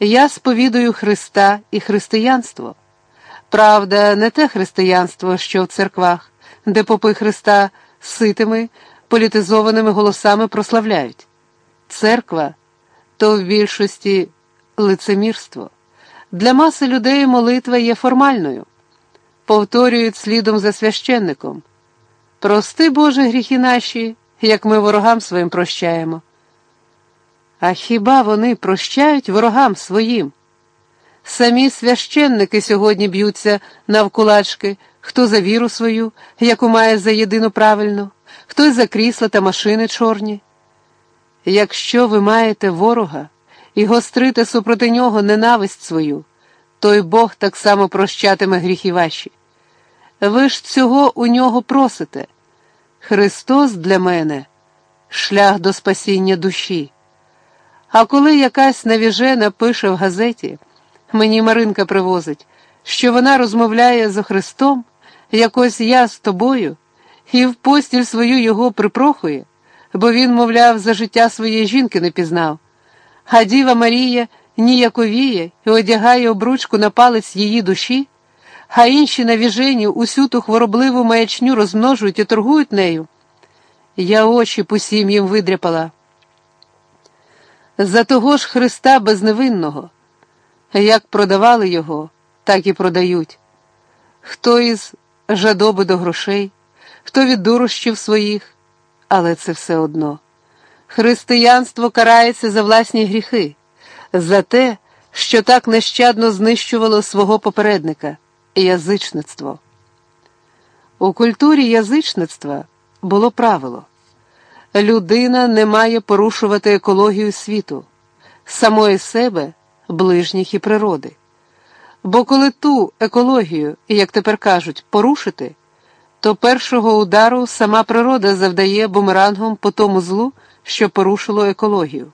Я сповідую Христа і християнство. Правда, не те християнство, що в церквах, де попи Христа ситими, політизованими голосами прославляють. Церква то в більшості лицемірство. Для маси людей молитва є формальною, повторюють слідом за священником. Прости, Боже, гріхи наші, як ми ворогам своїм прощаємо. А хіба вони прощають ворогам своїм? Самі священники сьогодні б'ються навкулачки, хто за віру свою, яку має за єдину правильну, хто за крісла та машини чорні. Якщо ви маєте ворога і гострите супроти нього ненависть свою, то й Бог так само прощатиме гріхи ваші. Ви ж цього у нього просите. Христос для мене шлях до спасіння душі. А коли якась навіжена пише в газеті, мені Маринка привозить, що вона розмовляє за Христом, якось я з тобою, і в постіль свою його припрохує, бо він, мовляв, за життя своєї жінки не пізнав. А Діва Марія ніяковіє і одягає обручку на палець її душі, а інші навіжені усю ту хворобливу маячню розмножують і торгують нею. Я очі пусім їм видряпала. За того ж Христа безневинного, як продавали його, так і продають. Хто із жадоби до грошей, хто від дурощів своїх, але це все одно. Християнство карається за власні гріхи, за те, що так нещадно знищувало свого попередника язичництво. У культурі язичництва було правило людина не має порушувати екологію світу, самої себе, ближніх і природи. Бо коли ту екологію, як тепер кажуть, порушити, то першого удару сама природа завдає бумерангом по тому злу, що порушило екологію.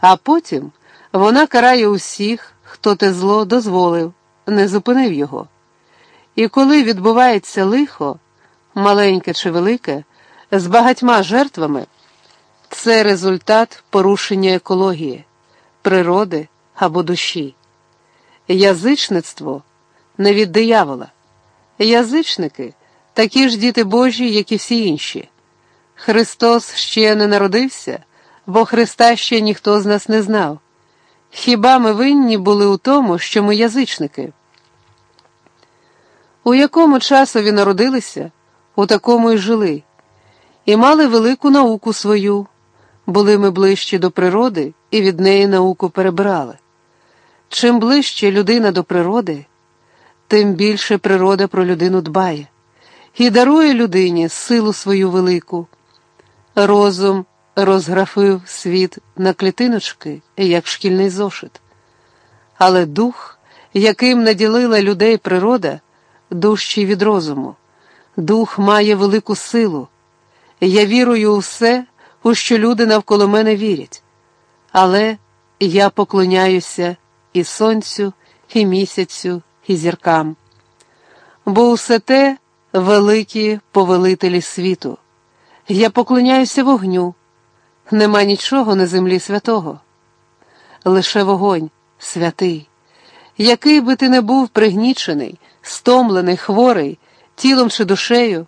А потім вона карає усіх, хто те зло дозволив, не зупинив його. І коли відбувається лихо, маленьке чи велике, з багатьма жертвами, це результат порушення екології, природи або душі. Язичництво не від диявола. Язичники такі ж діти Божі, як і всі інші. Христос ще не народився, бо Христа ще ніхто з нас не знав. Хіба ми винні були у тому, що ми язичники? У якому часові народилися, у такому й жили, і мали велику науку свою, були ми ближчі до природи і від неї науку перебирали. Чим ближче людина до природи, тим більше природа про людину дбає і дарує людині силу свою велику. Розум розграфив світ на клітиночки, як шкільний зошит. Але дух, яким наділила людей природа, дужчий від розуму. Дух має велику силу. Я вірую у все, у що люди навколо мене вірять. Але я поклоняюся і сонцю, і місяцю, і зіркам. Бо усе те великі повелителі світу. Я поклоняюся вогню. Нема нічого на землі святого. Лише вогонь святий. Який би ти не був пригнічений, стомлений, хворий, тілом чи душею,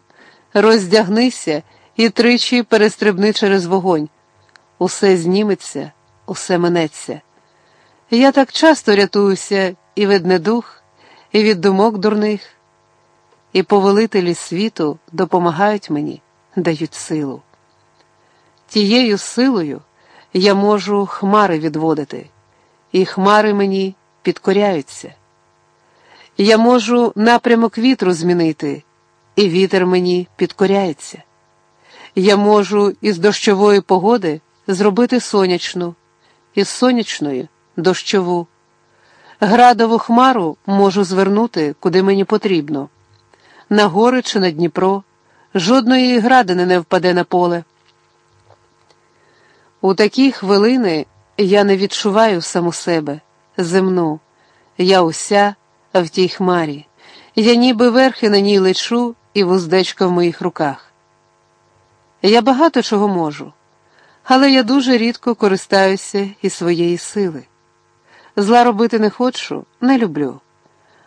роздягнися і тричі перестрибни через вогонь. Усе зніметься, усе минеться. Я так часто рятуюся і від недух, і від думок дурних, і повелителі світу допомагають мені, дають силу. Тією силою я можу хмари відводити, і хмари мені підкоряються. Я можу напрямок вітру змінити, і вітер мені підкоряється. Я можу із дощової погоди зробити сонячну, із сонячної дощову. Градову хмару можу звернути, куди мені потрібно. На гори чи на Дніпро, жодної градини не впаде на поле. У такі хвилини я не відчуваю саму себе, земну, я уся в тій хмарі, я ніби верхи на ній лечу і вуздечка в моїх руках. Я багато чого можу, але я дуже рідко користаюся і своєї сили. Зла робити не хочу, не люблю.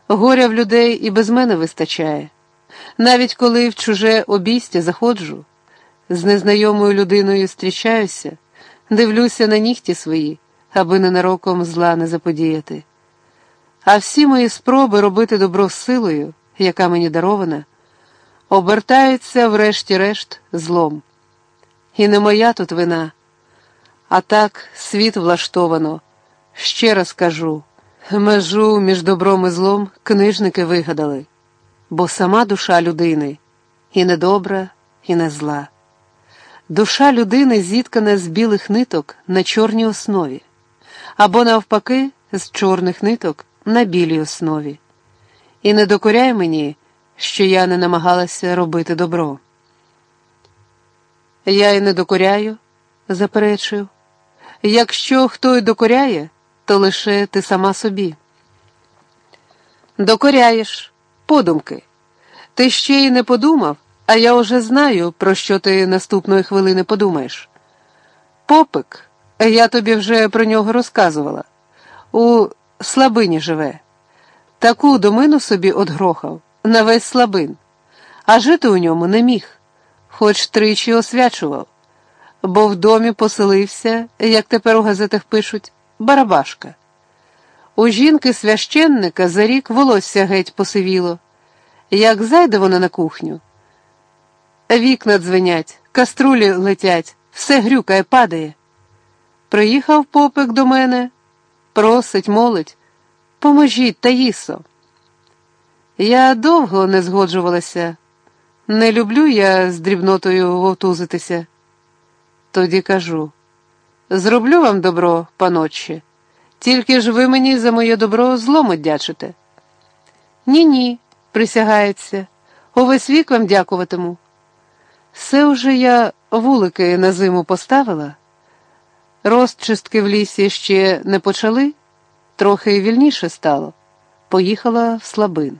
Горя в людей і без мене вистачає. Навіть коли в чуже обійстя заходжу, з незнайомою людиною зустрічаюся, дивлюся на нігті свої, аби ненароком зла не заподіяти. А всі мої спроби робити добро силою, яка мені дарована, обертаються, врешті-решт, злом. І не моя тут вина, а так світ влаштовано. Ще раз кажу, межу між добром і злом книжники вигадали, бо сама душа людини і не добра, і не зла. Душа людини зіткана з білих ниток на чорній основі, або, навпаки, з чорних ниток на білій основі. І не докоряй мені, що я не намагалася робити добро. Я й не докоряю, заперечив. Якщо хто й докоряє, то лише ти сама собі. Докоряєш, подумки. Ти ще й не подумав, а я уже знаю, про що ти наступної хвилини подумаєш. Попик, я тобі вже про нього розказувала. У слабині живе. Таку домину собі одгрохав на весь слабин, а жити у ньому не міг, хоч тричі освячував, бо в домі поселився, як тепер у газетах пишуть, барабашка. У жінки священника за рік волосся геть посивіло. Як зайде вона на кухню, вікна дзвенять, каструлі летять, все грюкає, падає. Приїхав попик до мене, просить, молить, поможіть, Таїсо. Я довго не згоджувалася, не люблю я з дрібнотою вовтузитися. Тоді кажу зроблю вам добро, панотче, тільки ж ви мені за моє добро злом одячите. Ні, ні, присягається, увесь вік вам дякуватиму. Все уже я вулики на зиму поставила. Розчистки в лісі ще не почали, трохи вільніше стало. Поїхала в слабин.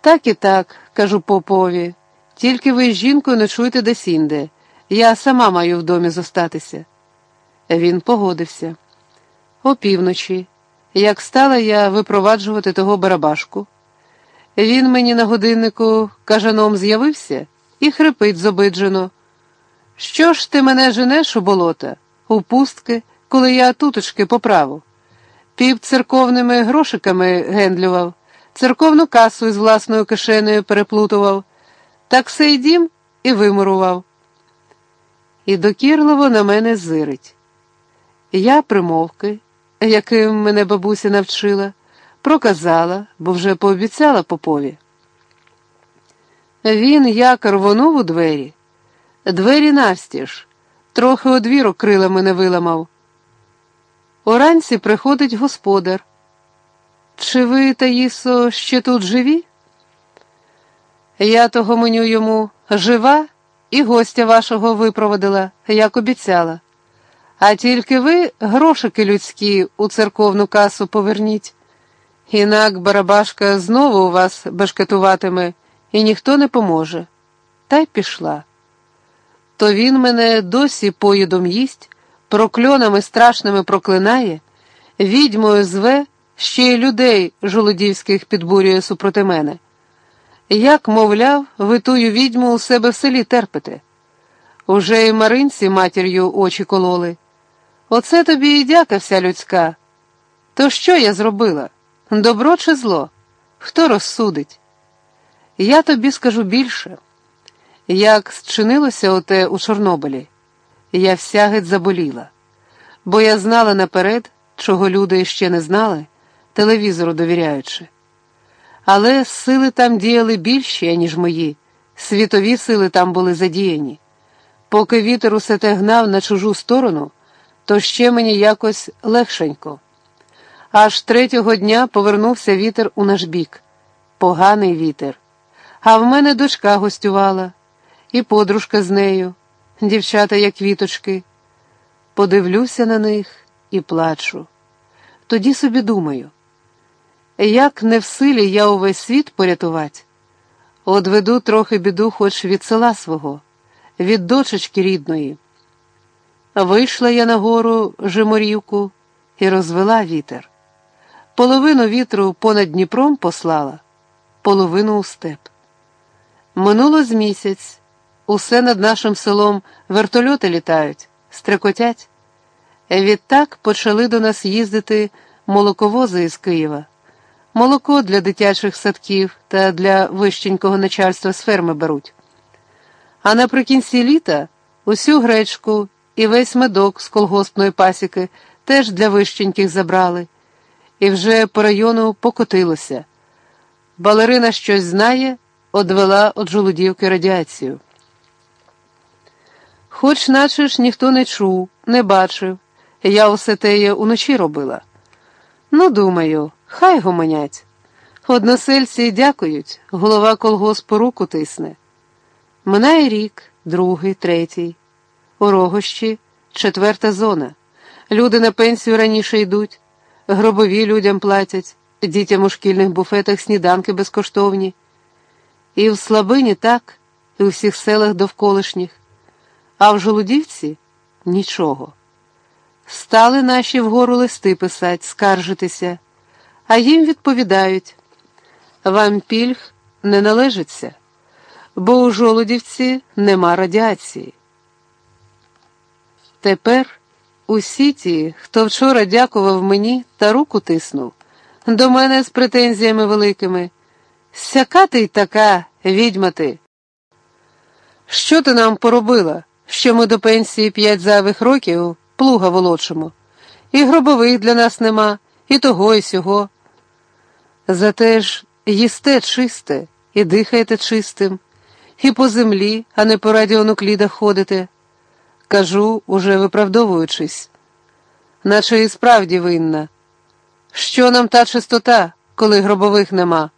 Так і так, кажу попові, тільки ви з жінкою ночуйте десінде. Я сама маю в домі зостатися. Він погодився. Опівночі, як стала я випроваджувати того барабашку, він мені на годиннику кажаном з'явився і хрипить зобиджено. Що ж ти мене женеш у болота, у пустки, коли я туточки поправу? Пів церковними грошиками гендлював, церковну касу із власною кишенею переплутував, так сей дім і вимурував. І докірливо на мене зирить. Я примовки, яким мене бабуся навчила, проказала, бо вже пообіцяла попові. Він як рвонув у двері, двері навстіж, трохи одвірок крилами не виламав. Уранці приходить господар. Чи ви, Таїсо, ще тут живі? Я того меню йому жива і гостя вашого випроводила, як обіцяла. А тільки ви грошики людські у церковну касу поверніть. Інак барабашка знову у вас башкетуватиме і ніхто не поможе. Та й пішла. То він мене досі поїдом їсть, прокльонами страшними проклинає, відьмою зве, ще й людей жолодівських підбурює супроти мене. Як, мовляв, ви тую відьму у себе в селі терпите. Уже й маринці матір'ю очі кололи. Оце тобі і дяка вся людська. То що я зробила? Добро чи зло? Хто розсудить? Я тобі скажу більше. Як зчинилося оте у Чорнобилі, я вся геть заболіла, бо я знала наперед, чого люди ще не знали, телевізору довіряючи. Але сили там діяли більші, ніж мої, світові сили там були задіяні. Поки вітер усе те гнав на чужу сторону, то ще мені якось легшенько. Аж третього дня повернувся вітер у наш бік, поганий вітер. А в мене дочка гостювала, і подружка з нею, дівчата, як квіточки. Подивлюся на них і плачу. Тоді собі думаю, як не в силі я увесь світ порятувати, одведу трохи біду хоч від села свого, від дочечки рідної. Вийшла я на гору Жиморівку і розвела вітер. Половину вітру понад Дніпром послала, половину у степ. Минуло з місяць, усе над нашим селом вертольоти літають, стрекотять. Відтак почали до нас їздити молоковози із Києва, молоко для дитячих садків та для вищенького начальства з ферми беруть. А наприкінці літа усю гречку і весь медок з колгоспної пасіки теж для вищеньких забрали, і вже по району покотилося. Балерина щось знає, одвела від жолудівки радіацію. Хоч наче ж ніхто не чув, не бачив, я усе теє уночі робила. Ну, думаю, хай гомонять. Односельці дякують, голова колгоспу руку тисне. Минає рік, другий, третій. У рогощі четверта зона. Люди на пенсію раніше йдуть, гробові людям платять, дітям у шкільних буфетах сніданки безкоштовні. І в Слабині так, і у всіх селах довколишніх, а в Жолудівці нічого. Стали наші вгору листи писать, скаржитися, а їм відповідають вам пільг не належиться, бо у Жолудівці нема радіації. Тепер усі ті, хто вчора дякував мені та руку тиснув, до мене з претензіями великими. Сяка ти й така, відьма ти. Що ти нам поробила, що ми до пенсії п'ять зайвих років плуга волочимо, і гробових для нас нема, і того, і сього. Зате ж їсте чисте і дихаєте чистим, і по землі, а не по радіонуклідах ходите. Кажу, уже виправдовуючись, наче і справді винна. Що нам та чистота, коли гробових нема?